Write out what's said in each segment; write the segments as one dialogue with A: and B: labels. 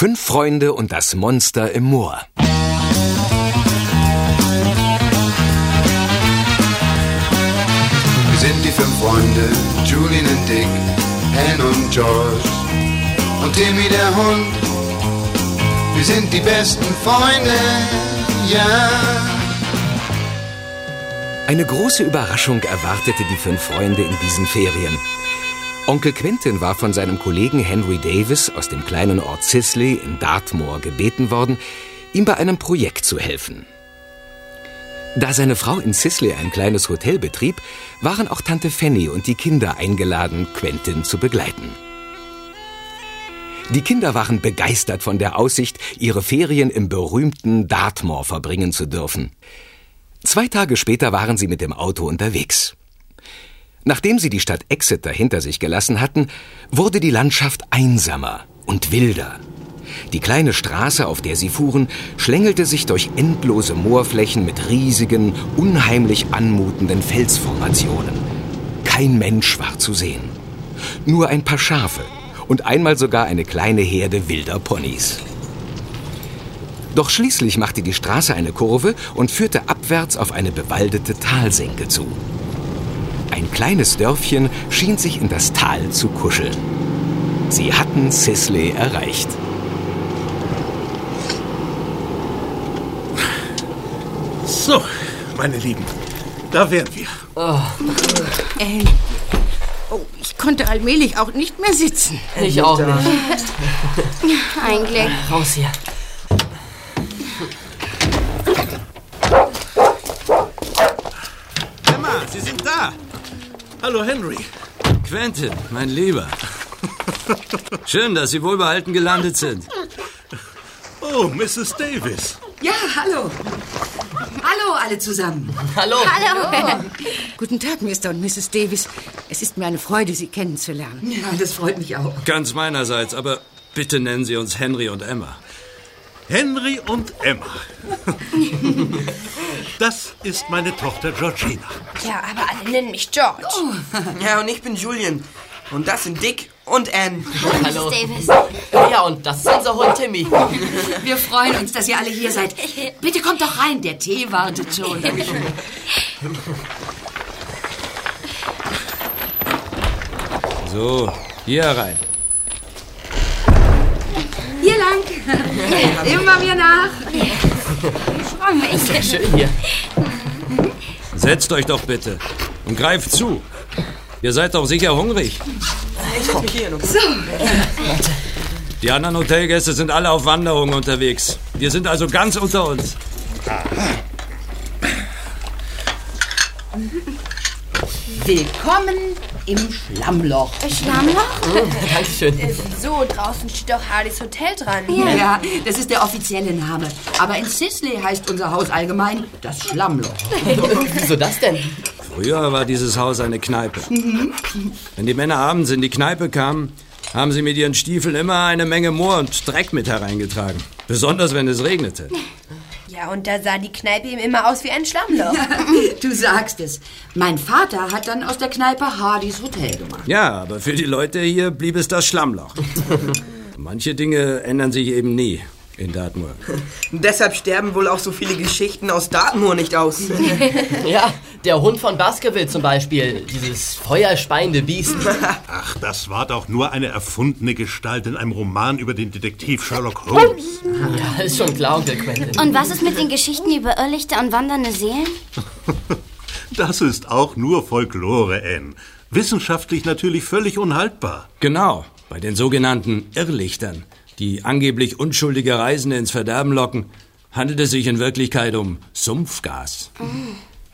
A: Fünf Freunde und das Monster im Moor.
B: Wir sind die fünf Freunde, Julian und Dick, Anne und George und Timmy der Hund. Wir sind die besten Freunde, ja.
A: Eine große Überraschung erwartete die fünf Freunde in diesen Ferien. Onkel Quentin war von seinem Kollegen Henry Davis aus dem kleinen Ort Sisley in Dartmoor gebeten worden, ihm bei einem Projekt zu helfen. Da seine Frau in Sisley ein kleines Hotel betrieb, waren auch Tante Fanny und die Kinder eingeladen, Quentin zu begleiten. Die Kinder waren begeistert von der Aussicht, ihre Ferien im berühmten Dartmoor verbringen zu dürfen. Zwei Tage später waren sie mit dem Auto unterwegs. Nachdem sie die Stadt Exeter hinter sich gelassen hatten, wurde die Landschaft einsamer und wilder. Die kleine Straße, auf der sie fuhren, schlängelte sich durch endlose Moorflächen mit riesigen, unheimlich anmutenden Felsformationen. Kein Mensch war zu sehen. Nur ein paar Schafe und einmal sogar eine kleine Herde wilder Ponys. Doch schließlich machte die Straße eine Kurve und führte abwärts auf eine bewaldete Talsenke zu. Ein kleines Dörfchen schien sich in das Tal zu kuscheln. Sie hatten Sisley erreicht.
C: So, meine Lieben, da wären wir.
D: Ähm, oh, ich konnte allmählich auch nicht mehr sitzen.
E: Ich auch nicht.
F: Eigentlich.
E: Raus hier.
C: Emma, Sie sind da. Hallo, Henry.
G: Quentin, mein Lieber. Schön, dass Sie wohlbehalten gelandet sind.
C: Oh, Mrs. Davis.
D: Ja, hallo. Hallo alle zusammen.
E: Hallo.
F: Hallo.
D: Guten Tag, Mr. und Mrs. Davis. Es ist mir eine Freude, Sie kennenzulernen. Ja, das freut mich auch.
G: Ganz meinerseits, aber bitte nennen Sie uns Henry und Emma.
C: Henry und Emma. Das ist meine Tochter Georgina.
F: Ja, aber alle nennen mich George.
H: Ja, und ich bin Julian. Und das sind Dick und Anne.
E: Hallo.
F: Davis.
E: Ja, und das ist unser Hund Timmy.
D: Wir freuen uns, dass ihr alle hier seid. Bitte kommt doch rein, der Tee wartet schon.
G: So, hier rein.
D: Hier lang. Immer mir nach.
F: Freu mich.
E: Schön hier.
G: Setzt euch doch bitte und greift zu. Ihr seid doch sicher hungrig.
H: Noch.
G: Die anderen Hotelgäste sind alle auf Wanderung unterwegs. Wir sind also ganz unter uns.
D: Willkommen im Schlammloch.
F: Schlammloch?
E: Dankeschön.
F: So, draußen steht doch Hardys Hotel dran.
D: Ja, das ist der offizielle Name. Aber in Sisley heißt unser Haus allgemein das Schlammloch.
E: Wieso das denn?
G: Früher war dieses Haus eine Kneipe. Wenn die Männer abends in die Kneipe kamen, haben sie mit ihren Stiefeln immer eine Menge Moor und Dreck mit hereingetragen. Besonders wenn es regnete.
F: Ja, und da sah die Kneipe ihm immer aus wie ein Schlammloch.
D: Du sagst es. Mein Vater hat dann aus der Kneipe Hardys Hotel gemacht.
G: Ja, aber für die Leute hier blieb es das Schlammloch. Manche Dinge ändern sich eben nie in Dartmoor.
H: Deshalb sterben wohl auch so viele Geschichten aus Dartmoor nicht aus.
E: Ja, der Hund von Baskerville zum Beispiel. Dieses feuerspeiende Biest.
C: Ach, das war doch nur eine erfundene Gestalt in einem Roman über den Detektiv Sherlock Holmes.
E: Ja, ist schon klar, Onkel Quentin.
F: Und was ist mit den Geschichten über Irrlichter und wandernde Seelen?
C: Das ist auch nur Folklore, Anne. Wissenschaftlich natürlich völlig unhaltbar.
G: Genau, bei den sogenannten Irrlichtern, die angeblich unschuldige Reisende ins Verderben locken, handelt es sich in Wirklichkeit um Sumpfgas.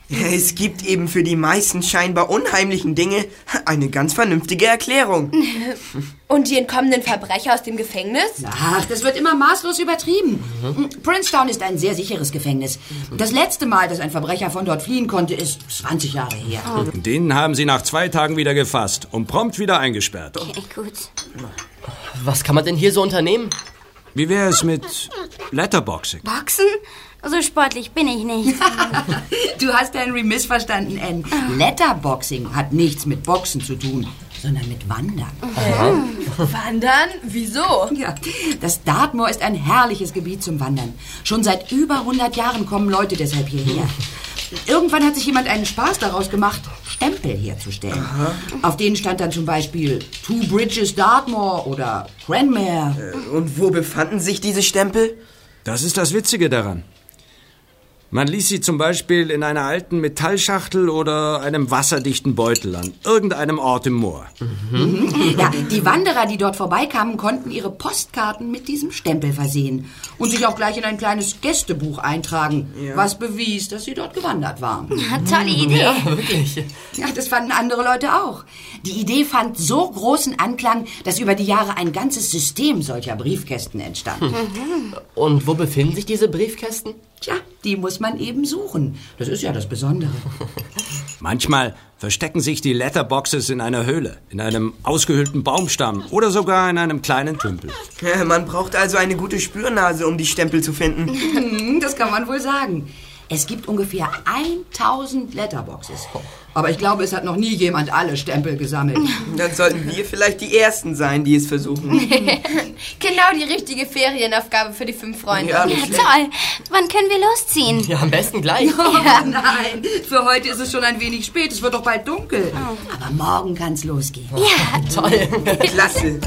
H: Es gibt eben für die meisten scheinbar unheimlichen Dinge eine ganz vernünftige Erklärung.
F: Und die entkommenen Verbrecher aus dem Gefängnis?
D: Ach, das wird immer maßlos übertrieben. Princetown ist ein sehr sicheres Gefängnis. Das letzte Mal, dass ein Verbrecher von dort fliehen konnte, ist 20 Jahre her.
G: Und den haben sie nach zwei Tagen wieder gefasst und prompt wieder eingesperrt.
F: Okay, gut.
E: Was kann man denn hier so unternehmen?
G: Wie wäre es mit Letterboxing?
F: Boxen? So sportlich bin ich nicht.
D: Du hast Henry missverstanden, Anne. Letterboxing hat nichts mit Boxen zu tun. sondern mit Wandern.
F: Wandern? Wieso?
D: Ja, das Dartmoor ist ein herrliches Gebiet zum Wandern. Schon seit über 100 Jahren kommen Leute deshalb hierher. Irgendwann hat sich jemand einen Spaß daraus gemacht, Stempel herzustellen. Auf denen stand dann zum Beispiel Two Bridges Dartmoor oder Cranmere.
H: Und wo befanden sich diese Stempel?
G: Das ist das Witzige daran. Man ließ sie zum Beispiel in einer alten Metallschachtel oder einem wasserdichten Beutel an irgendeinem Ort im Moor.
D: Ja, die Wanderer, die dort vorbeikamen, konnten ihre Postkarten mit diesem Stempel versehen und sich auch gleich in ein kleines Gästebuch eintragen, was bewies, dass sie dort gewandert waren.
I: Tolle Idee.
E: Ja, wirklich.
D: Ja, das fanden andere Leute auch. Die Idee fand so großen Anklang, dass über die Jahre ein ganzes System solcher Briefkästen entstand.
E: Und wo befinden sich diese Briefkästen?
D: Tja, die muss man eben suchen. Das ist ja das Besondere.
G: Manchmal verstecken sich die Letterboxes in einer Höhle, in einem ausgehöhlten Baumstamm oder sogar in einem kleinen Tümpel.
H: Ja, Man braucht also eine gute Spürnase, um die Stempel zu finden.
D: Hm, Das kann man wohl sagen. Es gibt ungefähr 1000 Letterboxes. Aber ich glaube, es hat noch nie jemand alle Stempel gesammelt.
H: Dann sollten wir vielleicht die Ersten sein, die es versuchen.
F: Genau die richtige Ferienaufgabe für die fünf Freunde.
H: Ja,
I: Ja, toll. Wann können wir losziehen?
E: Ja, am besten gleich.
D: Oh nein, für heute ist es schon ein wenig spät. Es wird doch bald dunkel. Aber morgen kann's losgehen.
E: Toll.
H: Klasse.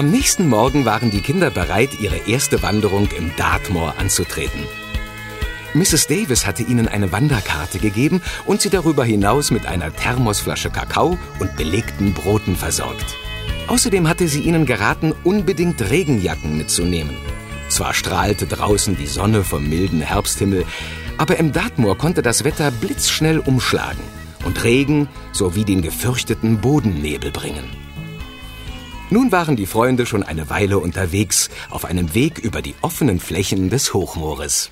A: Am nächsten Morgen waren die Kinder bereit, ihre erste Wanderung im Dartmoor anzutreten. Mrs. Davis hatte ihnen eine Wanderkarte gegeben und sie darüber hinaus mit einer Thermosflasche Kakao und belegten Broten versorgt. Außerdem hatte sie ihnen geraten, unbedingt Regenjacken mitzunehmen. Zwar strahlte draußen die Sonne vom milden Herbsthimmel, aber im Dartmoor konnte das Wetter blitzschnell umschlagen und Regen sowie den gefürchteten Bodennebel bringen. Nun waren die Freunde schon eine Weile unterwegs, auf einem Weg über die offenen Flächen des Hochmoores.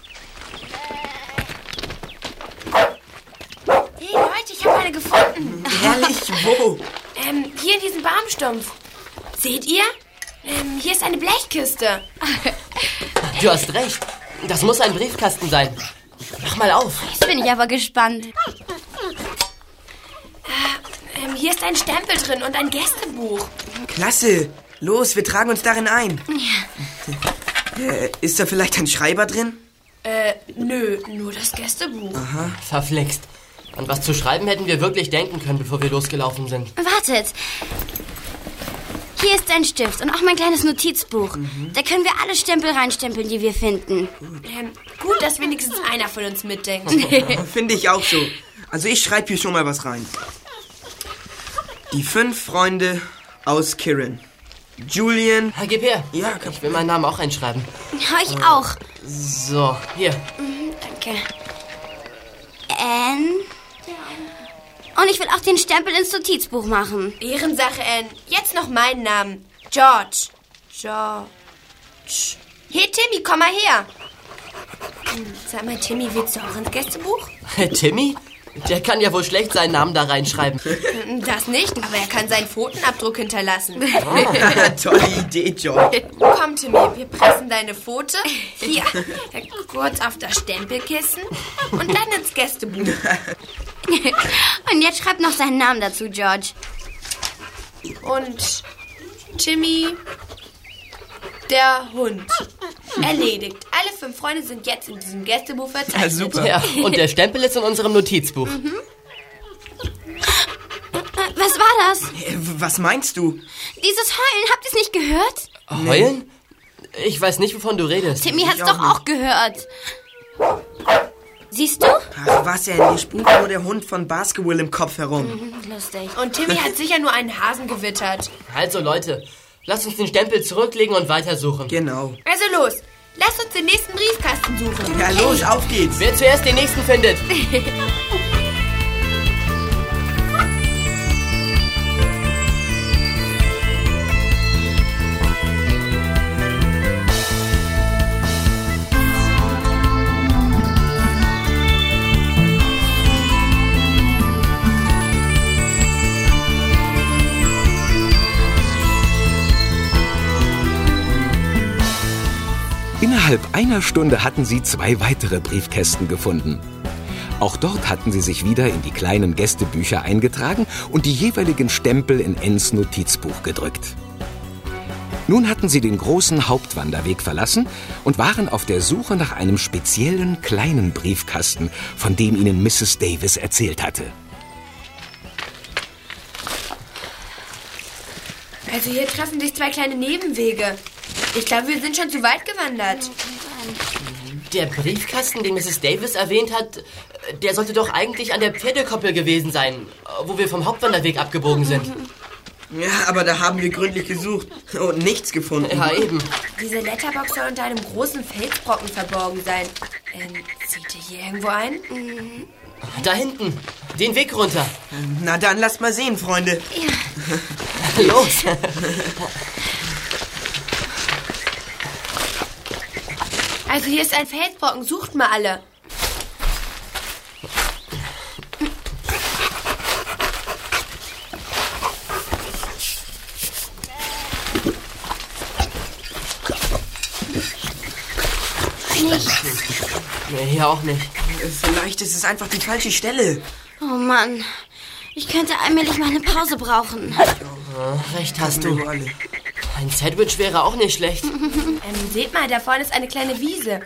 F: Hey Leute, ich habe eine gefunden.
H: Herrlich, wo?
F: Ähm, hier in diesem Baumstumpf. Seht ihr? Ähm, hier ist eine Blechkiste.
E: Du hast recht. Das muss ein Briefkasten sein. Mach mal auf.
I: Jetzt bin ich aber gespannt.
F: Ähm, hier ist ein Stempel drin und ein Gästebuch.
H: Klasse. Los, wir tragen uns darin ein. Äh, ist da vielleicht ein Schreiber drin?
F: Äh, nö, nur das Gästebuch.
E: Verflixt. An was zu schreiben hätten wir wirklich denken können, bevor wir losgelaufen sind.
I: Wartet. Hier ist ein Stift und auch mein kleines Notizbuch. Da können wir alle Stempel reinstempeln, die wir finden.
F: Ähm, gut, dass wenigstens einer von uns mitdenkt.
H: Finde ich auch so. Also ich schreibe hier schon mal was rein. Die fünf Freunde aus Kirin. Julian.
E: Ha, gib her.
H: Ja, komm.
E: Ich will meinen Namen auch reinschreiben.
I: Ja, ich auch.
E: So, hier.
I: Danke. Anne. Und ich will auch den Stempel ins Notizbuch machen.
F: Ehrensache, Anne. Jetzt noch meinen Namen. George. George. Hey, Timmy, komm mal her. Sag mal, Timmy, willst du auch ins Gästebuch?
E: Timmy? Der kann ja wohl schlecht seinen Namen da reinschreiben.
F: Das nicht, aber er kann seinen Pfotenabdruck hinterlassen.
H: Tolle Idee, George.
F: Komm, Timmy, wir pressen deine Pfote hier kurz auf das Stempelkissen und dann ins Gästebuch.
I: Und jetzt schreib noch seinen Namen dazu, George.
F: Und Timmy, der Hund. Erledigt. Alle fünf Freunde sind jetzt in diesem Gästebuch verzeichnet.
H: Ja, super.
E: Ja, und der Stempel ist in unserem Notizbuch.
I: Was war das?
H: Äh, Was meinst du?
I: Dieses Heulen, habt ihr es nicht gehört?
E: Heulen? Ich weiß nicht, wovon du redest.
I: Timmy hat's
H: auch
I: doch
H: nicht.
I: auch gehört. Siehst du?
H: Ach, was denn? Mir spukt nur der Hund von Basketball im Kopf herum.
I: Lustig.
F: Und Timmy hat sicher nur einen Hasen gewittert.
E: Also Leute, lasst uns den Stempel zurücklegen und weitersuchen.
H: Genau.
F: Also los, lasst uns den nächsten Briefkasten suchen.
H: Ja, los, auf geht's.
E: Wer zuerst den nächsten findet.
A: Innerhalb einer Stunde hatten sie zwei weitere Briefkästen gefunden. Auch dort hatten sie sich wieder in die kleinen Gästebücher eingetragen und die jeweiligen Stempel in Enns Notizbuch gedrückt. Nun hatten sie den großen Hauptwanderweg verlassen und waren auf der Suche nach einem speziellen kleinen Briefkasten, von dem ihnen Mrs. Davis erzählt hatte.
F: Also hier treffen sich zwei kleine Nebenwege. Ich glaube, wir sind schon zu weit gewandert.
E: Der Briefkasten, den Mrs. Davis erwähnt hat, der sollte doch eigentlich an der Pferdekoppel gewesen sein, wo wir vom Hauptwanderweg abgebogen sind.
H: Ja, aber da haben wir gründlich gesucht und nichts gefunden.
E: Ja, eben.
F: Diese Letterbox soll unter einem großen Felsbrocken verborgen sein. Ähm, zieht ihr hier irgendwo ein?
E: Da hinten, den Weg runter.
H: Na dann lasst mal sehen, Freunde.
E: Los.
F: Also hier ist ein Felsbrocken. Sucht mal alle.
E: Nee, hier auch nicht.
H: Vielleicht ist es einfach die falsche Stelle.
I: Oh Mann. Ich könnte allmählich mal eine Pause brauchen.
E: Recht hast du.
H: Du alle.
E: Ein Sandwich wäre auch nicht schlecht.
F: Ähm, seht mal, da vorne ist eine kleine Wiese.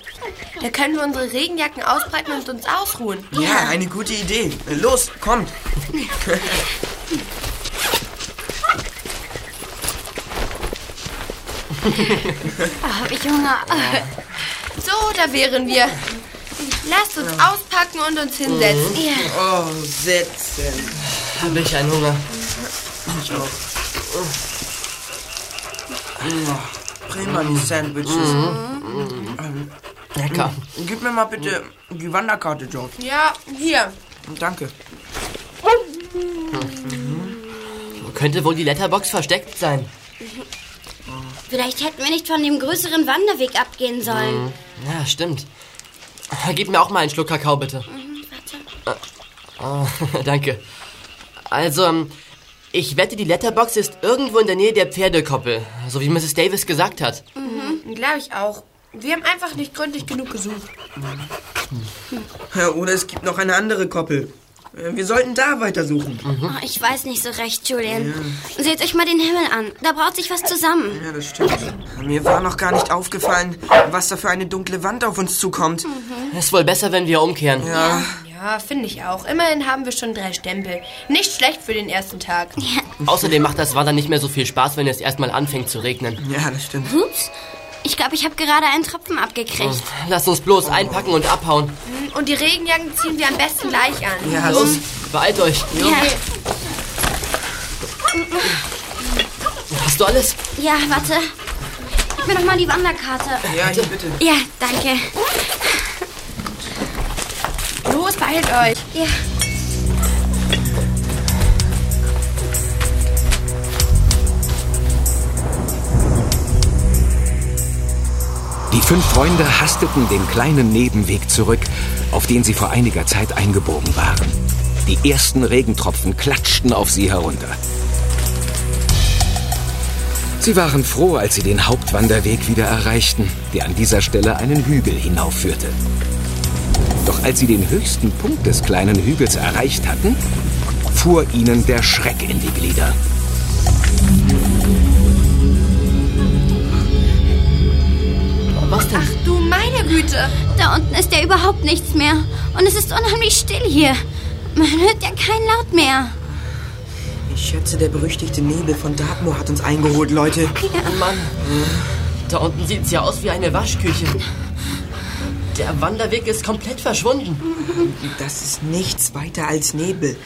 F: Da können wir unsere Regenjacken ausbreiten und uns ausruhen.
H: Ja, eine gute Idee. Los, kommt.
I: Oh, hab ich Hunger.
F: So, da wären wir. Lasst uns auspacken und uns hinsetzen.
I: Ja.
H: Oh, setzen.
E: Habe ich einen Hunger.
H: Ich auch. Prima, die Sandwiches. Ähm,
E: Lecker.
H: gib mir mal bitte die Wanderkarte, George.
F: Ja, hier.
H: Danke.
E: Wo könnte wohl die Letterbox versteckt sein?
I: Vielleicht hätten wir nicht von dem größeren Wanderweg abgehen sollen.
E: Ja, stimmt. Gib mir auch mal einen Schluck Kakao, bitte. Oh, danke. Also, ähm, ich wette, die Letterbox ist irgendwo in der Nähe der Pferdekoppel, so wie Mrs. Davis gesagt hat.
F: Glaube ich auch. Wir haben einfach nicht gründlich genug gesucht.
H: Ja, Oder es gibt noch eine andere Koppel. Äh, Wir sollten da weitersuchen.
I: Oh, ich weiß nicht so recht, Julian. Seht euch mal den Himmel an. Da braut sich was zusammen.
H: Ja, das stimmt. Mir war noch gar nicht aufgefallen, was da für eine dunkle Wand auf uns zukommt.
E: Ist wohl besser, wenn wir umkehren.
H: Ja,
F: Ja, finde ich auch. Immerhin haben wir schon drei Stempel. Nicht schlecht für den ersten Tag.
E: Außerdem macht das Wandern nicht mehr so viel Spaß, wenn es erstmal anfängt zu regnen.
H: ja, das stimmt.
I: Ups. Ich glaube, ich habe gerade einen Tropfen abgekriegt.
E: Lasst uns bloß einpacken und abhauen.
F: Und die Regenjacken ziehen wir am besten gleich an.
H: Ja,
E: Los, beeilt euch.
I: Ja,
E: Hast du alles?
I: ja, warte. Gib mir noch mal die Wanderkarte.
H: ja, bitte.
I: Ja, danke.
F: Los, beeilt euch.
I: Ja.
A: Die fünf Freunde hasteten den kleinen Nebenweg zurück, auf den sie vor einiger Zeit eingebogen waren. Die ersten Regentropfen klatschten auf sie herunter. Sie waren froh, als sie den Hauptwanderweg wieder erreichten, der an dieser Stelle einen Hügel hinaufführte. Doch als sie den höchsten Punkt des kleinen Hügels erreicht hatten, fuhr ihnen der Schreck in die Glieder.
E: Was denn?
F: Ach du meine Güte.
I: Da unten ist ja überhaupt nichts mehr. Und es ist unheimlich still hier. Man hört ja kein Laut mehr.
H: Ich schätze, der berüchtigte Nebel von Dartmoor hat uns eingeholt, Leute.
E: Mann, da unten sieht's ja aus wie eine Waschküche. Der Wanderweg ist komplett verschwunden.
H: Das ist nichts weiter als Nebel.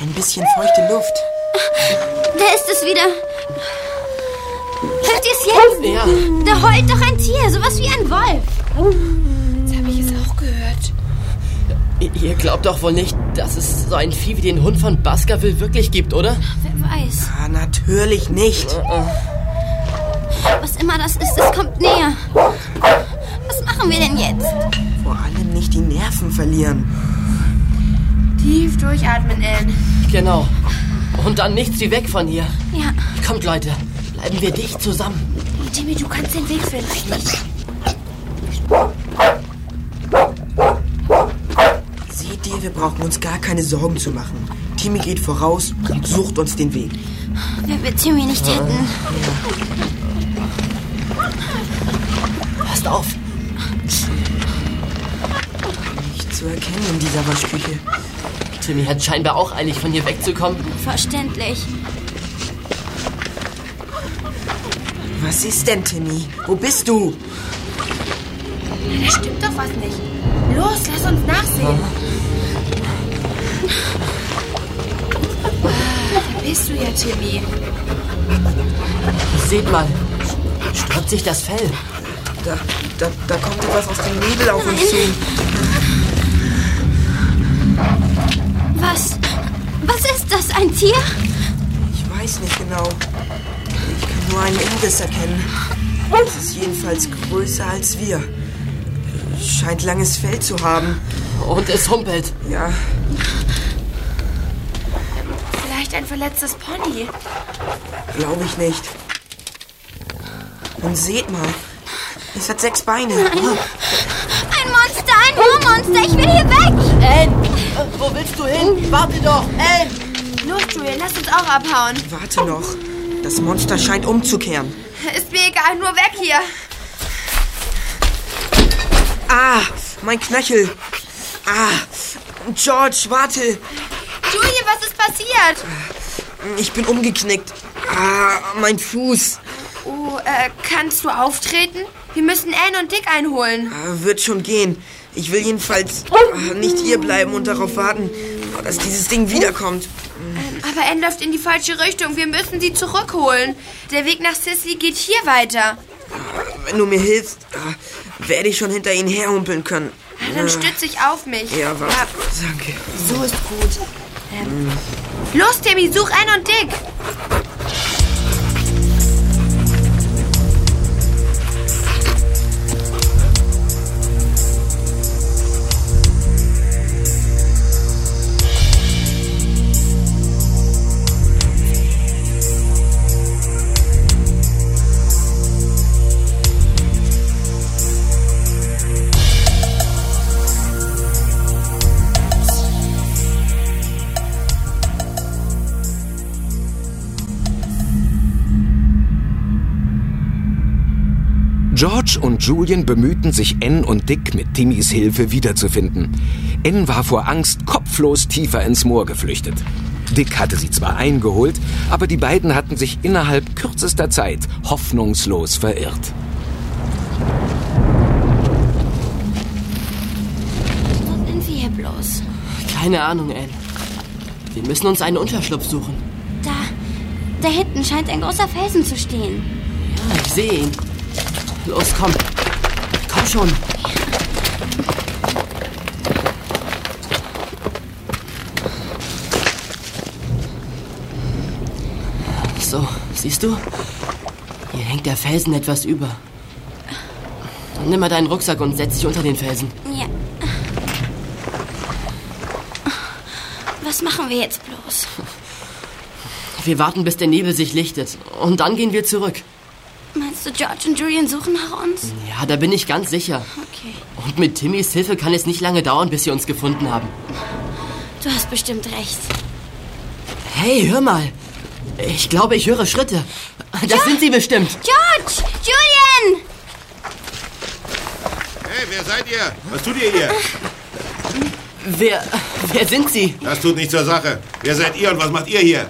H: Ein bisschen feuchte Luft.
I: Da ist es wieder. Hört ihr es jetzt?
E: Ja,
I: Da heult doch ein Tier, sowas wie ein Wolf.
F: Jetzt habe ich es auch gehört.
E: ihr glaubt doch wohl nicht, dass es so ein Vieh wie den Hund von Baskerville wirklich gibt, oder?
I: Wer weiß.
H: Ah, natürlich nicht.
I: Was immer das ist, es kommt näher. Was machen wir denn jetzt?
H: Vor allem nicht die Nerven verlieren.
F: Tief durchatmen, Anne.
E: Genau. Und dann nichts wie weg von hier.
I: Ja,
E: Kommt, Leute, bleiben wir dicht zusammen.
F: Timmy, du kannst den Weg finden.
H: Seht ihr, wir brauchen uns gar keine Sorgen zu machen. Timmy geht voraus und sucht uns den Weg.
I: Wenn wir Timmy nicht hätten.
E: Passt auf.
H: Zu erkennen in dieser Waschküche.
E: Timmy hat scheinbar auch eilig von hier wegzukommen.
I: Verständlich.
H: Was ist denn, Timmy? Wo bist du?
F: Da stimmt doch was nicht. Los, lass uns nachsehen. Da bist du ja, Timmy.
E: Seht mal. Sträubt sich das Fell.
H: Da, da, da kommt etwas aus dem Nebel auf uns zu.
I: Was? Was ist das? Ein Tier?
H: Ich weiß nicht genau. Ich kann nur einen Imbiss erkennen. Es ist jedenfalls größer als wir. Scheint langes Fell zu haben.
E: Und es humpelt.
H: Ja,
F: Vielleicht ein verletztes Pony.
H: glaube ich nicht. Und seht mal, es hat sechs Beine.
I: Ein Monster, ein Urmonster. Ich will hier weg.
E: Äh, wo willst du hin? Warte doch, Anne.
F: Los, Julian, lass uns auch abhauen.
H: Warte noch. Das Monster scheint umzukehren.
F: Ist mir egal, nur weg hier.
H: Ah, mein Knöchel. Ah, George, warte.
F: Julian, was ist passiert?
H: Ich bin umgeknickt. Ah, mein Fuß.
F: Äh, kannst du auftreten? Wir müssen Anne und Dick einholen.
H: Ah, wird schon gehen. Ich will jedenfalls ah, nicht hier bleiben und darauf warten, dass dieses Ding wiederkommt.
F: Aber Anne läuft in die falsche Richtung. Wir müssen sie zurückholen. Der Weg nach Sissy geht hier weiter.
H: Wenn du mir hilfst, ah, werde ich schon hinter ihnen herhumpeln können.
F: Dann stütz dich auf mich.
H: Ja, warte. Danke.
F: so ist gut. Ähm, los, Timmy, such Anne und Dick.
A: George und Julian bemühten sich, Ann und Dick mit Timmys Hilfe wiederzufinden. Ann war vor Angst kopflos tiefer ins Moor geflüchtet. Dick hatte sie zwar eingeholt, aber die beiden hatten sich innerhalb kürzester Zeit hoffnungslos verirrt.
I: Wo sind wir hier bloß?
E: Keine Ahnung, Anne. Wir müssen uns einen Unterschlupf suchen.
I: Da, da hinten scheint ein großer Felsen zu stehen.
E: Ja, ich sehe ihn. Los, komm. Komm schon. So, siehst du? Hier hängt der Felsen etwas über. Nimm mal deinen Rucksack und setz dich unter den Felsen.
I: Ja. Was machen wir jetzt bloß?
E: Wir warten, bis der Nebel sich lichtet. Und dann gehen wir zurück.
I: George und Julian suchen nach uns?
E: Ja, da bin ich ganz sicher.
I: Okay.
E: Und mit Timmys Hilfe kann es nicht lange dauern, bis sie uns gefunden haben.
I: Du hast bestimmt recht.
E: Hey, hör mal. Ich glaube, ich höre Schritte. Das sind sie bestimmt.
I: George! Julian!
J: Hey, wer seid ihr? Was tut ihr hier?
E: Wer, wer sind sie?
J: Das tut nichts zur Sache. Wer seid ihr und was macht ihr hier?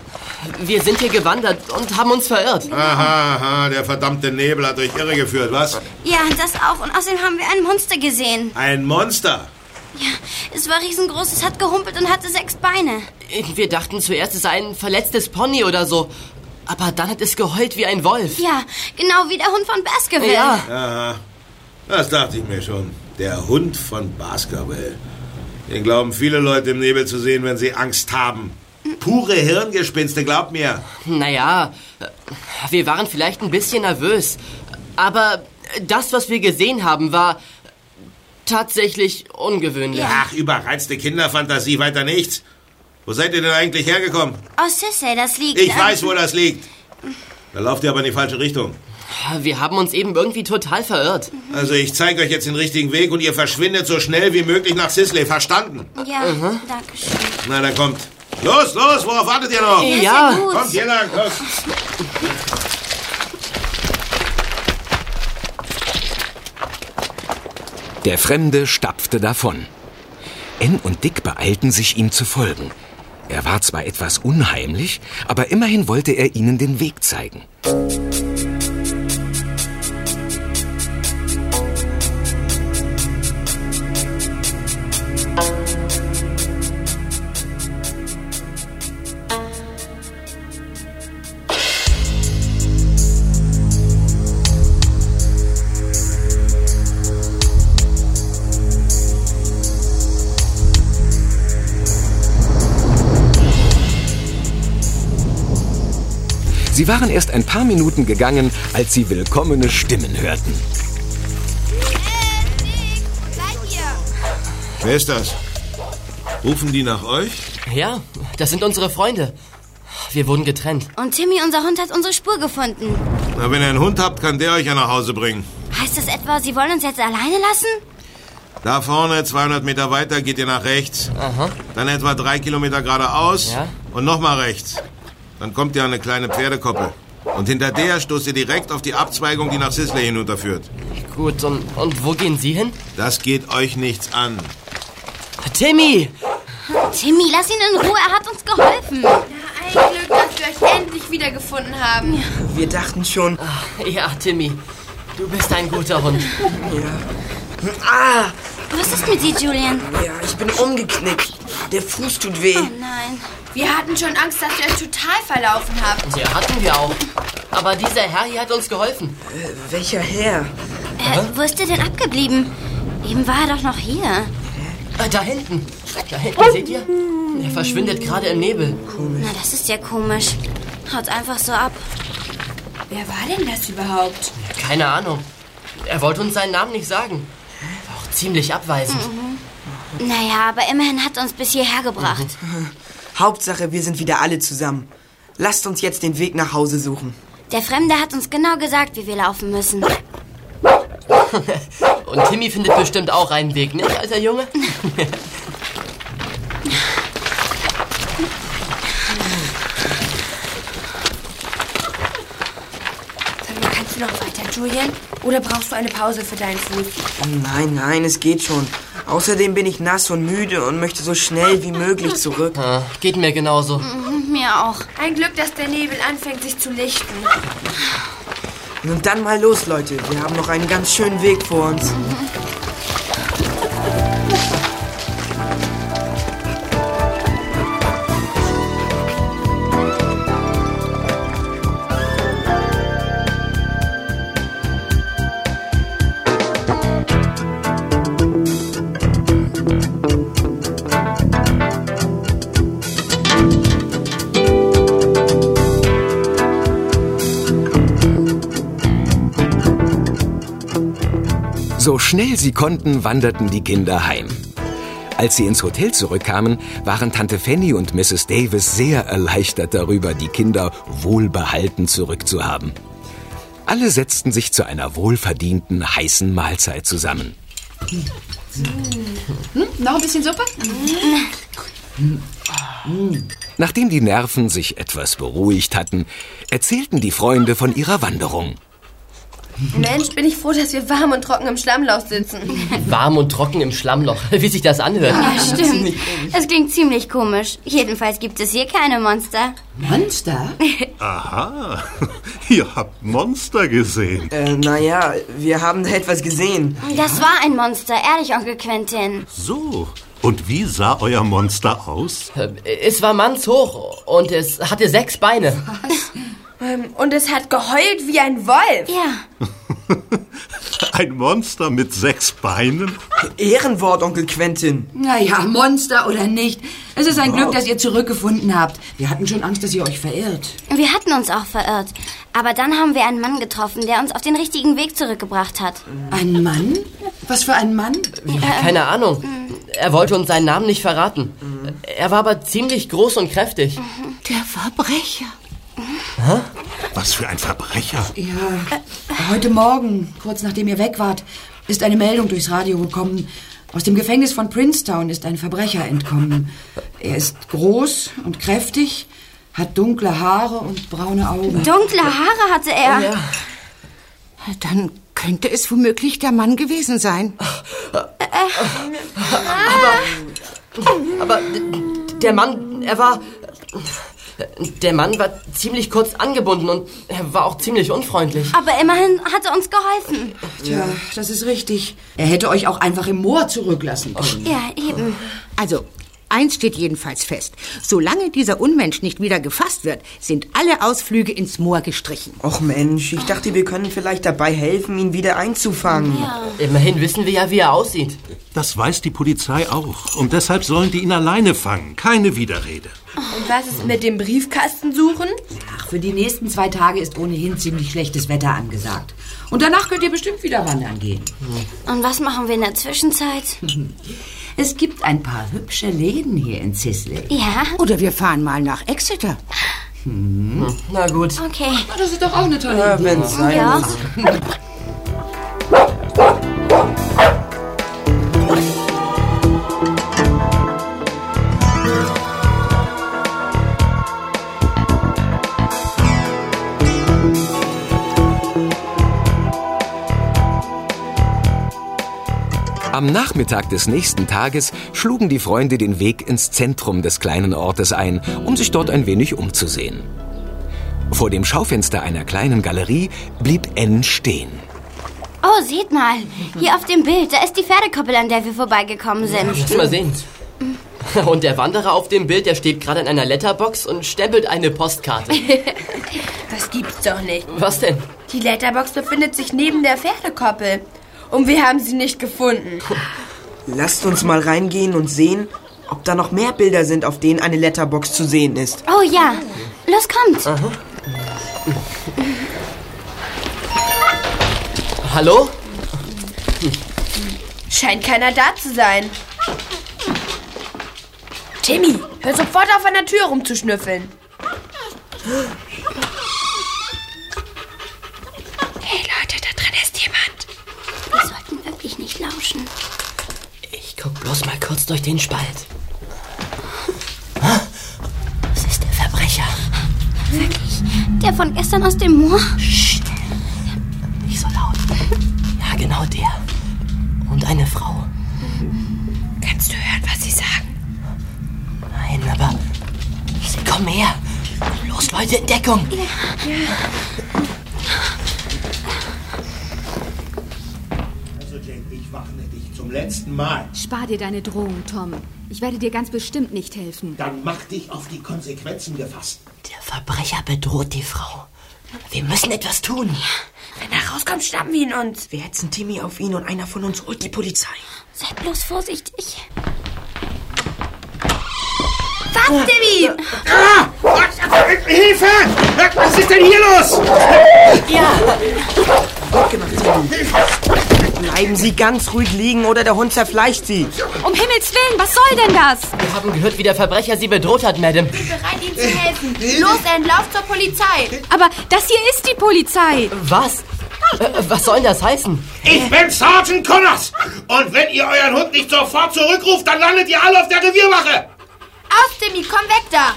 E: Wir sind hier gewandert und haben uns verirrt.
J: Aha, aha, der verdammte Nebel hat euch irregeführt, was?
I: Ja, das auch. Und außerdem haben wir ein Monster gesehen.
J: Ein Monster.
I: Ja, es war riesengroß, es hat gehumpelt und hatte sechs Beine.
E: Wir dachten zuerst, es sei ein verletztes Pony oder so. Aber dann hat es geheult wie ein Wolf.
I: Ja, genau wie der Hund von Baskerville.
E: Ja.
J: Aha, das dachte ich mir schon. Der Hund von Baskerville. Den glauben viele Leute im Nebel zu sehen, wenn sie Angst haben. Pure Hirngespinste, glaubt mir.
E: Naja, wir waren vielleicht ein bisschen nervös. Aber das, was wir gesehen haben, war tatsächlich ungewöhnlich.
J: Ach, überreizte Kinderfantasie, weiter nichts. Wo seid ihr denn eigentlich hergekommen?
I: Aus Sissay, das liegt...
J: Ich weiß, wo das liegt. Da lauft ihr aber in die falsche Richtung.
E: Wir haben uns eben irgendwie total verirrt.
J: Also ich zeige euch jetzt den richtigen Weg und ihr verschwindet so schnell wie möglich nach Sisley. Verstanden?
I: Ja, danke schön.
J: Na, dann kommt. Los, los, worauf wartet ihr noch?
E: Ja.
I: Gut.
J: Kommt hier lang, los.
A: Der Fremde stapfte davon. N und Dick beeilten sich, ihm zu folgen. Er war zwar etwas unheimlich, aber immerhin wollte er ihnen den Weg zeigen. Sie waren erst ein paar Minuten gegangen, als sie willkommene Stimmen hörten.
J: Wer ist das? Rufen die nach euch?
E: Ja, das sind unsere Freunde. Wir wurden getrennt.
I: Und Timmy, unser Hund, hat unsere Spur gefunden.
J: Na, wenn ihr einen Hund habt, kann der euch ja nach Hause bringen.
I: Heißt das etwa, Sie wollen uns jetzt alleine lassen?
J: Da vorne, 200 Meter weiter, geht ihr nach rechts.
E: Aha.
J: Dann etwa drei Kilometer geradeaus
E: Ja.
J: und nochmal rechts. Dann kommt ihr an eine kleine Pferdekoppel. Und hinter der stoßt ihr direkt auf die Abzweigung, die nach Sisley hinunterführt.
E: Gut, und, und wo gehen Sie hin?
J: Das geht euch nichts an.
E: Timmy!
I: Timmy, lass ihn in Ruhe, er hat uns geholfen.
F: Ein Glück, dass wir euch endlich wiedergefunden haben.
H: Wir dachten schon.
E: Ja, Timmy, du bist ein guter Hund.
H: Ah,
I: Was ist mit dir, Julian?
H: ja, ich bin umgeknickt. Der Fuß tut weh.
I: Oh nein.
F: Wir hatten schon Angst, dass ihr euch total verlaufen habt.
E: Ja, hatten wir auch. Aber dieser Herr hier hat uns geholfen.
H: Äh, welcher Herr?
I: Äh, wo ist er denn abgeblieben? Eben war er doch noch hier.
E: Äh, da hinten. Da hinten, seht ihr? Er verschwindet gerade im Nebel.
I: Na, das ist ja komisch. Haut einfach so ab.
F: Wer war denn das überhaupt?
E: Keine Ahnung. Er wollte uns seinen Namen nicht sagen. Ziemlich abweisend.
I: Naja, aber immerhin hat er uns bis hierher gebracht.
H: Hauptsache, wir sind wieder alle zusammen. Lasst uns jetzt den Weg nach Hause suchen.
I: Der Fremde hat uns genau gesagt, wie wir laufen müssen.
E: Und Timmy findet bestimmt auch einen Weg, nicht, alter Junge?
F: Sag mal, kannst du noch weiter, Julian? Oder brauchst du eine Pause für deinen Fuß?
H: Nein, nein, es geht schon. Außerdem bin ich nass und müde und möchte so schnell wie möglich zurück.
E: Äh, geht mir genauso.
I: Und mir auch.
F: Ein Glück, dass der Nebel anfängt, sich zu lichten.
H: Und dann mal los, Leute. Wir haben noch einen ganz schönen Weg vor uns.
A: So schnell sie konnten, wanderten die Kinder heim. Als sie ins Hotel zurückkamen, waren Tante Fanny und Mrs. Davis sehr erleichtert darüber, die Kinder wohlbehalten zurückzuhaben. Alle setzten sich zu einer wohlverdienten heißen Mahlzeit zusammen.
D: Hm? Noch ein bisschen Suppe?
A: Nachdem die Nerven sich etwas beruhigt hatten, erzählten die Freunde von ihrer Wanderung.
F: Mensch, bin ich froh, dass wir warm und trocken im Schlammloch sitzen.
E: Warm und trocken im Schlammloch, wie sich das anhört.
I: Ja, stimmt. Es klingt ziemlich komisch. Jedenfalls gibt es hier keine Monster.
D: Monster?
C: Aha, ihr habt Monster gesehen.
H: Äh, naja, wir haben da etwas gesehen.
I: Das war ein Monster, ehrlich, Onkel Quentin.
C: So, und wie sah euer Monster aus?
E: Äh, Es war mannshoch und es hatte sechs Beine.
F: Ähm, Und es hat geheult wie ein Wolf.
I: Ja.
C: Ein Monster mit sechs Beinen?
H: Ehrenwort, Onkel Quentin.
D: Naja, Monster oder nicht. Es ist ein Glück, dass ihr zurückgefunden habt. Wir hatten schon Angst, dass ihr euch verirrt.
I: Wir hatten uns auch verirrt. Aber dann haben wir einen Mann getroffen, der uns auf den richtigen Weg zurückgebracht hat.
D: Ein Mann? Was für ein Mann?
E: Ja, keine Ahnung. Er wollte uns seinen Namen nicht verraten. Er war aber ziemlich groß und kräftig.
D: Der Verbrecher.
C: Was für ein Verbrecher.
D: Ja, heute Morgen, kurz nachdem ihr weg wart, ist eine Meldung durchs Radio gekommen. Aus dem Gefängnis von Princetown ist ein Verbrecher entkommen. Er ist groß und kräftig, hat dunkle Haare und braune Augen.
I: Dunkle Haare hatte er.
E: Ja.
K: Dann könnte es womöglich der Mann gewesen sein.
E: Aber d- der Mann, er war. Der Mann war ziemlich kurz angebunden und er war auch ziemlich unfreundlich.
I: Aber immerhin hat er uns geholfen.
D: Tja, das ist richtig. Er hätte euch auch einfach im Moor zurücklassen können.
I: Ja, eben.
K: Also, eins steht jedenfalls fest. Solange dieser Unmensch nicht wieder gefasst wird, sind alle Ausflüge ins Moor gestrichen.
H: Och Mensch, ich dachte, wir können vielleicht dabei helfen, ihn wieder einzufangen.
E: Immerhin wissen wir ja, wie er aussieht.
C: Das weiß die Polizei auch. Und deshalb sollen die ihn alleine fangen. Keine Widerrede.
F: Und was ist mit dem Briefkasten suchen?
D: Ach, für die nächsten zwei Tage ist ohnehin ziemlich schlechtes Wetter angesagt. Und danach könnt ihr bestimmt wieder wandern gehen.
I: Und was machen wir in der Zwischenzeit?
D: Es gibt ein paar hübsche Läden hier in Sisley.
I: Ja,
K: Oder wir fahren mal nach Exeter.
E: Na gut.
I: okay.
D: Das ist doch auch eine tolle
H: Ja,
D: Idee.
H: wenn's sein
I: Ja.
H: muss.
A: Am Nachmittag des nächsten Tages schlugen die Freunde den Weg ins Zentrum des kleinen Ortes ein, um sich dort ein wenig umzusehen. Vor dem Schaufenster einer kleinen Galerie blieb Anne stehen.
I: Oh, seht mal. Hier auf dem Bild, da ist die Pferdekoppel, an der wir vorbeigekommen sind.
E: Lass mal sehen. Und der Wanderer auf dem Bild, der steht gerade in einer Letterbox und stempelt eine Postkarte.
F: Das gibt's doch nicht.
E: Was denn?
F: Die Letterbox befindet sich neben der Pferdekoppel. Und wir haben sie nicht gefunden.
H: Lasst uns mal reingehen und sehen, ob da noch mehr Bilder sind, auf denen eine Letterbox zu sehen ist.
I: Oh ja. Los, kommt.
E: Hallo?
F: Scheint keiner da zu sein. Timmy, hör sofort auf, an der Tür rumzuschnüffeln. Hey Leute, da drin ist jemand.
I: Wir sollten wirklich nicht lauschen.
E: Ich guck durch den Spalt. Das ist der Verbrecher.
I: Wirklich? Der von gestern aus dem Moor?
E: Psst. Nicht so laut. Ja, genau der. Und eine Frau.
F: Kannst du hören, was sie sagen?
E: Nein, aber sie kommen her. Los, Leute, in Deckung.
J: Also, Jane, ich warne dich zum letzten Mal.
L: Spar dir deine Drohung, Tom. Ich werde dir ganz bestimmt nicht helfen.
J: Dann mach dich auf die Konsequenzen gefasst.
E: Der Verbrecher bedroht die Frau. Wir müssen etwas tun.
F: Wenn er rauskommt, schnappen wir ihn uns.
H: Wir hetzen Timmy auf ihn und einer von uns holt die Polizei.
I: Seid bloß vorsichtig.
F: Was, Timmy?
J: Hilfe! Was ist denn hier los?
H: Gut gemacht, Timmy. Bleiben Sie ganz ruhig liegen oder der Hund zerfleischt Sie.
L: Um Himmels Willen, was soll denn das?
E: Wir haben gehört, wie der Verbrecher sie bedroht hat, Madame.
F: Ich bin bereit, Ihnen zu helfen. Los, Anne, lauf zur Polizei.
L: Aber das hier ist die Polizei.
E: Was? Äh, was soll das heißen?
J: Ich bin Sergeant Connors! Und wenn ihr euren Hund nicht sofort zurückruft, dann landet ihr alle auf der Revierwache!
F: Aus, Timmy, komm weg da.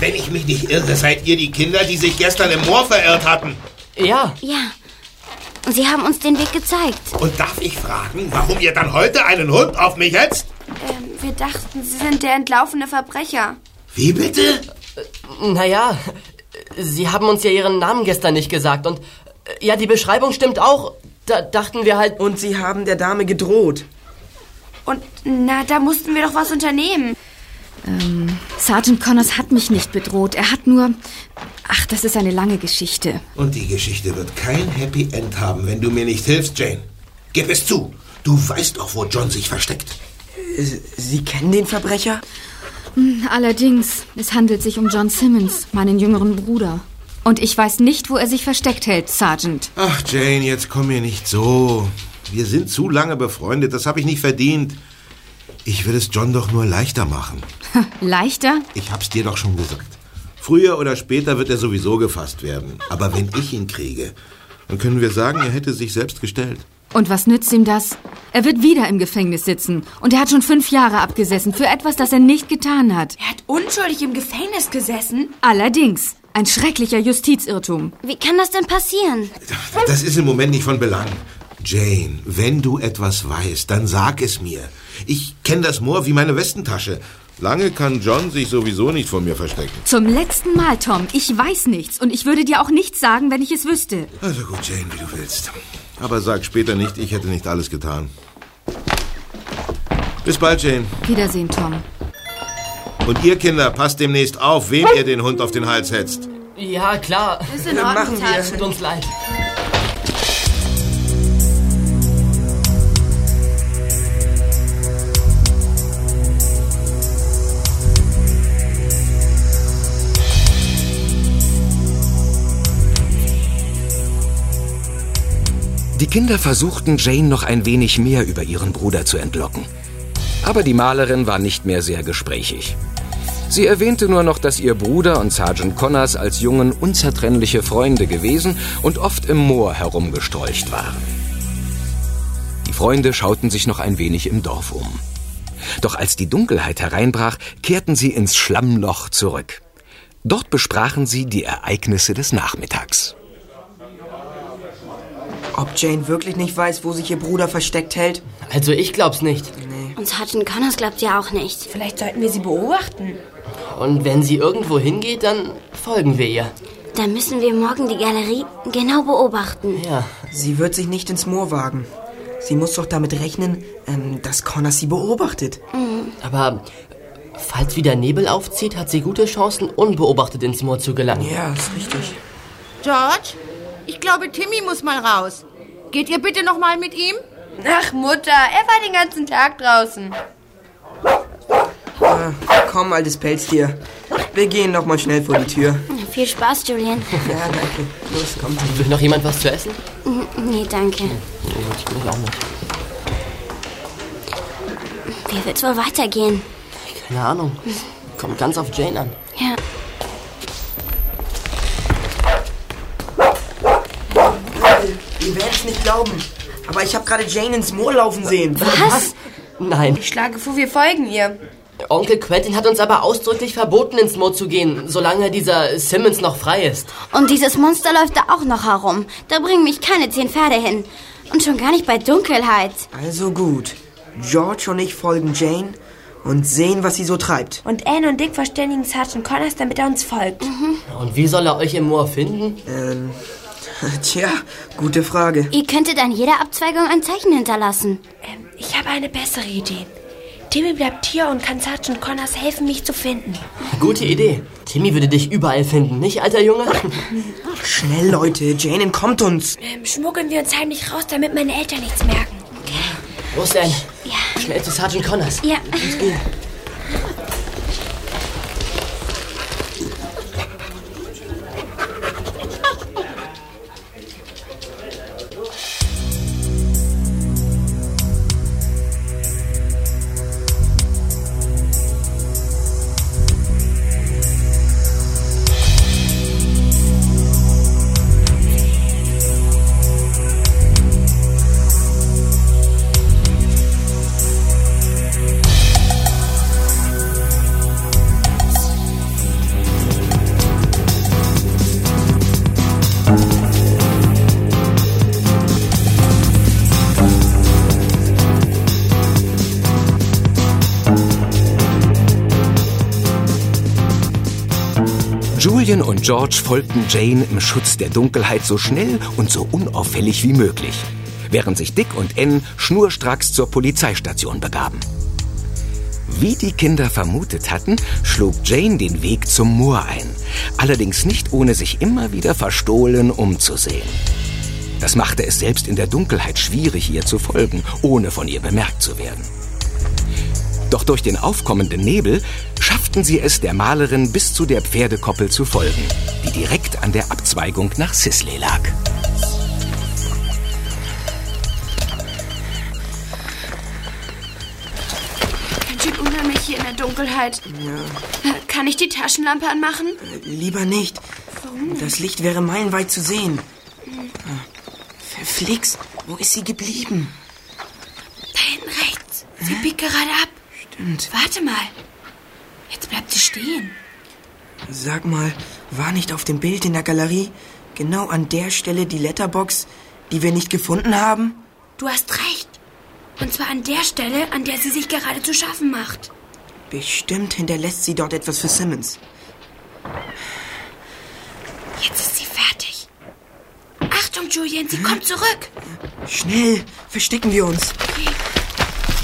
J: Wenn ich mich nicht irre, seid ihr die Kinder, die sich gestern im Moor verirrt hatten.
E: Ja,
I: Ja. Sie haben uns den Weg gezeigt.
J: Und darf ich fragen, warum ihr dann heute einen Hund auf mich hetzt?
F: Ähm, wir dachten, Sie sind der entlaufene Verbrecher.
J: Wie bitte?
E: naja, sie haben uns ja ihren Namen gestern nicht gesagt und äh, ja, die Beschreibung stimmt auch. Da dachten wir halt,
H: Und Sie haben der Dame gedroht.
F: Und na, da mussten wir doch was unternehmen.
L: Sergeant Connors hat mich nicht bedroht. Er hat nur... Ach, das ist eine lange Geschichte.
J: Und die Geschichte wird kein Happy End haben, wenn du mir nicht hilfst, Jane. Gib es zu. Du weißt doch, wo John sich versteckt.
H: Äh, Sie kennen den Verbrecher?
L: Hm, Allerdings, es handelt sich um John Simmons, meinen jüngeren Bruder. Und ich weiß nicht, wo er sich versteckt hält, Sergeant.
J: Ach, Jane, jetzt komm mir nicht so. Wir sind zu lange befreundet, das habe ich nicht verdient. Ich will es John doch nur leichter machen.
L: Leichter?
J: Ich hab's dir doch schon gesagt. Früher oder später wird er sowieso gefasst werden. Aber wenn ich ihn kriege, dann können wir sagen, er hätte sich selbst gestellt.
L: Und was nützt ihm das? Er wird wieder im Gefängnis sitzen. Und er hat schon fünf Jahre abgesessen für etwas, das er nicht getan hat.
F: Er hat unschuldig im Gefängnis gesessen.
L: Allerdings. Ein schrecklicher Justizirrtum.
I: Wie kann das denn passieren?
J: Das ist im Moment nicht von Belang. Jane, wenn du etwas weißt, dann sag es mir. Ich kenne das Moor wie meine Westentasche. Lange kann John sich sowieso nicht von mir verstecken.
L: Zum letzten Mal, Tom. Ich weiß nichts. Und ich würde dir auch nichts sagen, wenn ich es wüsste.
J: Also gut, Jane, wie du willst. Aber sag später nicht, ich hätte nicht alles getan. Bis bald, Jane.
L: Wiedersehen, Tom.
J: Und ihr Kinder, passt demnächst auf, wem ihr den Hund auf den Hals hetzt.
E: Ja, klar.
F: Ist in Ordnung,
H: machen wir.
E: Tut uns leid.
A: Die Kinder versuchten Jane noch ein wenig mehr über ihren Bruder zu entlocken. Aber die Malerin war nicht mehr sehr gesprächig. Sie erwähnte nur noch, dass ihr Bruder und Sergeant Connors als Jungen unzertrennliche Freunde gewesen und oft im Moor herumgestrolcht waren. Die Freunde schauten sich noch ein wenig im Dorf um. Doch als die Dunkelheit hereinbrach, kehrten sie ins Schlammloch zurück. Dort besprachen sie die Ereignisse des Nachmittags.
H: Ob Jane wirklich nicht weiß, wo sich ihr Bruder versteckt hält?
E: Also ich glaub's nicht.
I: Und Sergeant Connors glaubt ja auch nicht.
F: Vielleicht sollten wir sie beobachten.
E: Und wenn sie irgendwo hingeht, dann folgen wir ihr.
I: Dann müssen wir morgen die Galerie genau beobachten.
E: Ja.
H: Sie wird sich nicht ins Moor wagen. Sie muss doch damit rechnen, ähm, dass Connors sie beobachtet.
E: Aber falls wieder Nebel aufzieht, hat sie gute Chancen, unbeobachtet ins Moor zu gelangen.
H: Ja, ist richtig.
K: George, ich glaube, Timmy muss mal raus. Geht ihr bitte noch mal mit ihm?
F: Ach, Mutter, er war den ganzen Tag draußen.
H: Äh, komm, altes Pelztier. Wir gehen noch mal schnell vor die Tür.
I: Viel Spaß, Julian.
H: Ja, danke. Los, komm.
E: Will noch jemand was zu essen?
I: Nee, danke.
E: Ich will auch nicht.
I: Wie wird's wohl weitergehen?
E: Keine Ahnung. Kommt ganz auf Jane an.
I: Ja.
H: Ihr werdet es nicht glauben. Aber ich habe gerade Jane ins Moor laufen sehen.
E: Was? Nein.
F: Ich schlage vor, wir folgen ihr.
E: Onkel Quentin hat uns aber ausdrücklich verboten, ins Moor zu gehen, solange dieser Simmons noch frei ist.
I: Und dieses Monster läuft da auch noch herum. Da bringen mich keine zehn Pferde hin. Und schon gar nicht bei Dunkelheit.
H: Also gut. George und ich folgen Jane und sehen, was sie so treibt.
F: Und Anne und Dick verständigen Sergeant Connors, damit er uns folgt.
E: Und wie soll er euch im Moor finden?
H: Ähm, tja, gute Frage.
I: Ihr könntet an jeder Abzweigung ein Zeichen hinterlassen.
F: Ähm, ich habe eine bessere Idee. Timmy bleibt hier und kann Sergeant Connors helfen, mich zu finden.
E: Gute Idee. Timmy würde dich überall finden, nicht, alter Junge?
H: Schnell, Leute, Jane entkommt uns.
F: Ähm, schmuggeln wir uns heimlich raus, damit meine Eltern nichts merken.
E: Los, Anne.
I: Ja.
E: Schnell zu Sergeant Connors.
I: Ja.
A: Julian und George folgten Jane im Schutz der Dunkelheit so schnell und so unauffällig wie möglich, während sich Dick und Ann schnurstracks zur Polizeistation begaben. Wie die Kinder vermutet hatten, schlug Jane den Weg zum Moor ein, allerdings nicht ohne sich immer wieder verstohlen umzusehen. Das machte es selbst in der Dunkelheit schwierig, ihr zu folgen, ohne von ihr bemerkt zu werden. Doch durch den aufkommenden Nebel schafften sie es, der Malerin bis zu der Pferdekoppel zu folgen, die direkt an der Abzweigung nach Sisley lag.
F: Ganz schön unheimlich hier der Dunkelheit.
H: Ja,
F: Äh, Kann ich die Taschenlampe anmachen?
H: lieber nicht.
F: Warum?
H: Das Licht wäre meilenweit zu sehen. Ah, Verflixt, wo ist sie geblieben?
F: Da hinten rechts. Sie biegt gerade ab.
H: Stimmt.
F: Warte mal. Jetzt bleibt sie stehen.
H: Sag mal, war nicht auf dem Bild in der Galerie genau an der Stelle die Letterbox, die wir nicht gefunden haben?
F: Du hast recht. Und zwar an der Stelle, an der sie sich gerade zu schaffen macht.
H: Bestimmt hinterlässt sie dort etwas für Simmons.
F: Jetzt ist sie fertig. Achtung, Julian, sie kommt zurück.
H: Schnell, verstecken wir uns.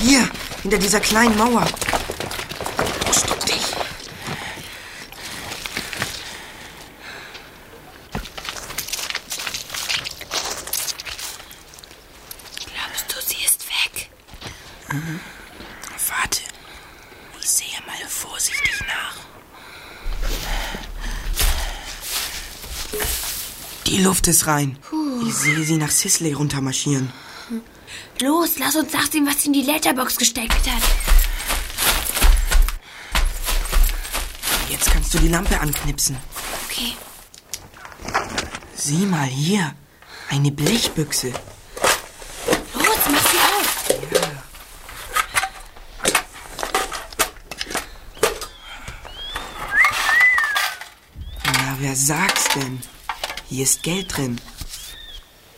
H: Hier, hinter dieser kleinen Mauer. Stopp dich.
F: Glaubst du, sie ist weg?
H: Mhm. Warte, ich sehe mal vorsichtig nach. Die Luft ist rein. Ich sehe sie nach Sisley runtermarschieren.
F: Los, lass uns nachsehen, was sie in die Letterbox gesteckt hat.
H: Jetzt kannst du die Lampe anknipsen.
F: Okay.
H: Sieh mal hier, eine Blechbüchse.
F: Los, mach sie auf.
H: Na, wer sagt's denn? Hier ist Geld drin.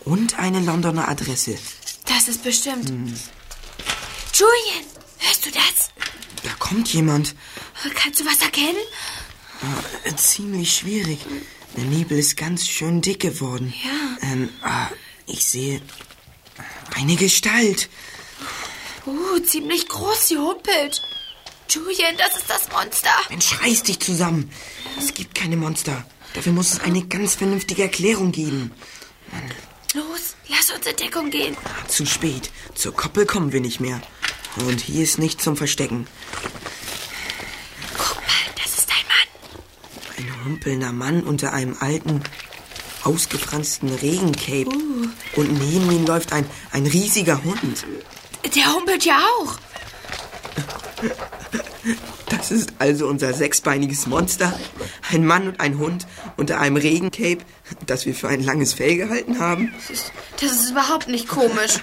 H: Und eine Londoner Adresse.
F: Das ist bestimmt.
H: Hm,
F: Julian, hörst du das?
H: da kommt jemand.
F: Kannst du was erkennen?
H: Äh, ziemlich schwierig. Der Nebel ist ganz schön dick geworden.
F: Ja.
H: Ähm, ah, ich sehe eine Gestalt.
F: Uh, ziemlich groß, sie humpelt. Julian, das ist das Monster.
H: Mensch, reiß dich zusammen. Es gibt keine Monster. Dafür muss es eine ganz vernünftige Erklärung geben.
F: In Deckung gehen.
H: Zu spät. Zur Koppel kommen wir nicht mehr. Und hier ist nichts zum Verstecken.
F: Guck mal, das ist ein Mann.
H: Ein humpelnder Mann unter einem alten, ausgefransten Regencape.
F: Uh.
H: Und neben ihm läuft ein, ein riesiger Hund.
F: Der humpelt ja auch.
H: Das ist also unser sechsbeiniges Monster. Ein Mann und ein Hund unter einem Regencape, das wir für ein langes Fell gehalten haben.
F: Das ist, das ist überhaupt nicht komisch.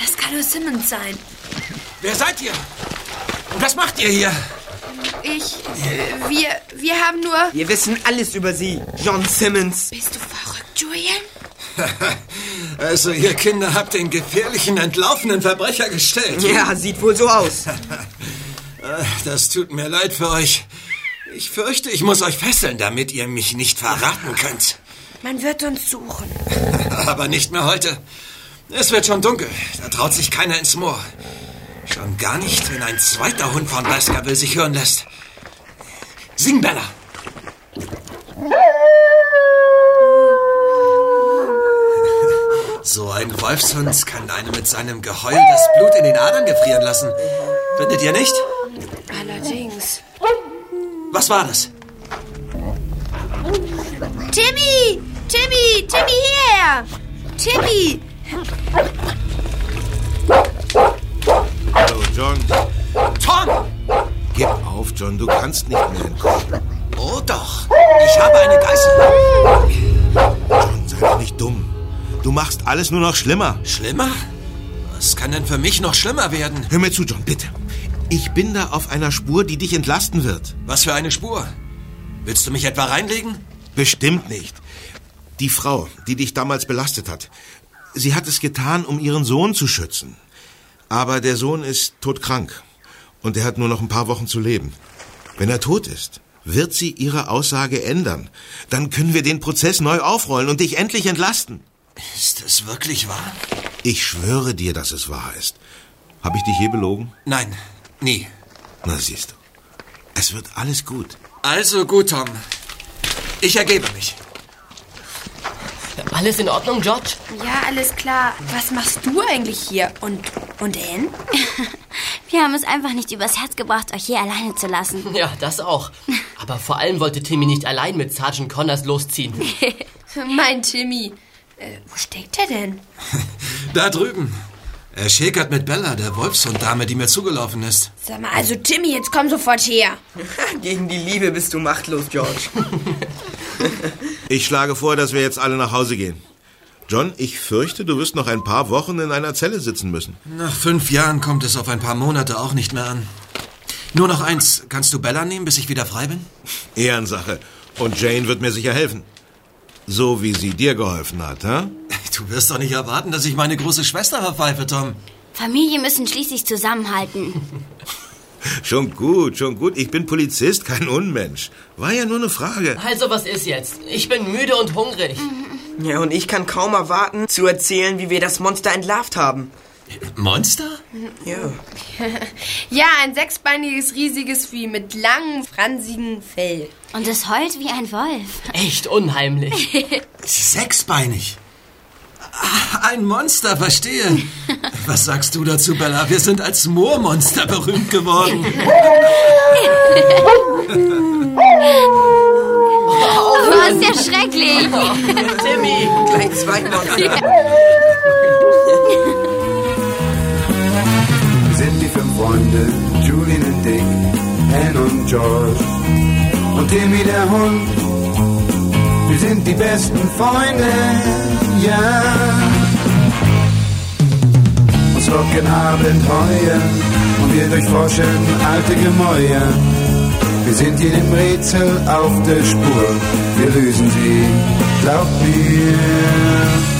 F: Das kann nur Simmons sein.
G: Wer seid ihr? Und was macht ihr hier?
F: Ich, äh, wir, wir haben nur...
H: Wir wissen alles über Sie, John Simmons.
F: Bist du verrückt, Julian?
M: Also, ihr Kinder habt den gefährlichen, entlaufenen Verbrecher gestellt.
H: Ja, sieht wohl so aus.
M: Äh, Das tut mir leid für euch. Ich fürchte, ich muss euch fesseln, damit ihr mich nicht verraten könnt.
F: Man wird uns suchen.
M: Aber nicht mehr heute. Es wird schon dunkel. Da traut sich keiner ins Moor. Schon gar nicht, wenn ein zweiter Hund von Baskerville sich hören lässt. Sing, Bella! So ein Wolfshund kann einem mit seinem Geheul das Blut in den Adern gefrieren lassen. Findet ihr nicht?
F: Allerdings.
M: Was war das?
F: Timmy! Timmy! Timmy, hierher! Timmy!
J: Hallo, John.
M: Tom!
J: Gib auf, John, du kannst nicht mehr entkommen.
M: Oh doch, ich habe eine Geißel.
J: John, sei doch nicht dumm. Du machst alles nur noch schlimmer.
M: Schlimmer? Was kann denn für mich noch schlimmer werden?
J: Hör mir zu, John, bitte. Ich bin da auf einer Spur, die dich entlasten wird.
M: Was für eine Spur? Willst du mich etwa reinlegen?
J: Bestimmt nicht. Die Frau, die dich damals belastet hat, sie hat es getan, um ihren Sohn zu schützen. Aber der Sohn ist todkrank und er hat nur noch ein paar Wochen zu leben. Wenn er tot ist, wird sie ihre Aussage ändern. Dann können wir den Prozess neu aufrollen und dich endlich entlasten.
M: Ist es wirklich wahr?
J: Ich schwöre dir, dass es wahr ist. Habe ich dich je belogen?
M: Nein, nie.
J: Na siehst du. Es wird alles gut.
M: Also gut, Tom. Ich ergebe mich.
E: Alles in Ordnung, George?
F: Ja, alles klar. Was machst du eigentlich hier? Und, und Anne?
I: Wir haben es einfach nicht übers Herz gebracht, euch hier alleine zu lassen.
E: Ja, das auch. Aber vor allem wollte Timmy nicht allein mit Sergeant Connors losziehen.
F: mein Timmy. Äh, wo steckt er denn?
M: Da drüben. Er schäkert mit Bella, der Wolfshunddame, die mir zugelaufen ist.
F: Sag mal, also Timmy, jetzt komm sofort her.
H: Gegen die Liebe bist du machtlos, George.
J: Ich schlage vor, dass wir jetzt alle nach Hause gehen. John, ich fürchte, du wirst noch ein paar Wochen in einer Zelle sitzen müssen.
M: Nach fünf Jahren kommt es auf ein paar Monate auch nicht mehr an. Nur noch eins. Kannst du Bella nehmen, bis ich wieder frei bin?
J: Ehrensache. Und Jane wird mir sicher helfen. So wie sie dir geholfen hat, hä?
M: Du wirst doch nicht erwarten, dass ich meine große Schwester verpfeife, Tom.
I: Familien müssen schließlich zusammenhalten.
J: Schon gut, schon gut. Ich bin Polizist, kein Unmensch. War ja nur eine Frage.
E: Also, was ist jetzt? Ich bin müde und hungrig.
H: Ja, und ich kann kaum erwarten, zu erzählen, wie wir das Monster entlarvt haben.
M: Monster?
H: Ja.
F: Ja, ein sechsbeiniges, riesiges Vieh mit langem, fransigen Fell.
I: Und es heult wie ein Wolf.
E: Echt unheimlich.
M: Sechsbeinig. Ah, Ein Monster, verstehe. Was sagst du dazu, Bella? Wir sind als Moormonster berühmt geworden.
I: Oh, ist ja schrecklich.
E: Timmy.
H: Gleich zwei Monster.
B: Wir sind die fünf Freunde, Julian und Dick, Ann und George und Timmy der Hund. Wir sind die besten Freunde, ja. Uns locken Abenteuer und wir durchforschen alte Gemäuer. Wir sind jedem Rätsel auf der Spur, wir lösen sie, glaubt mir.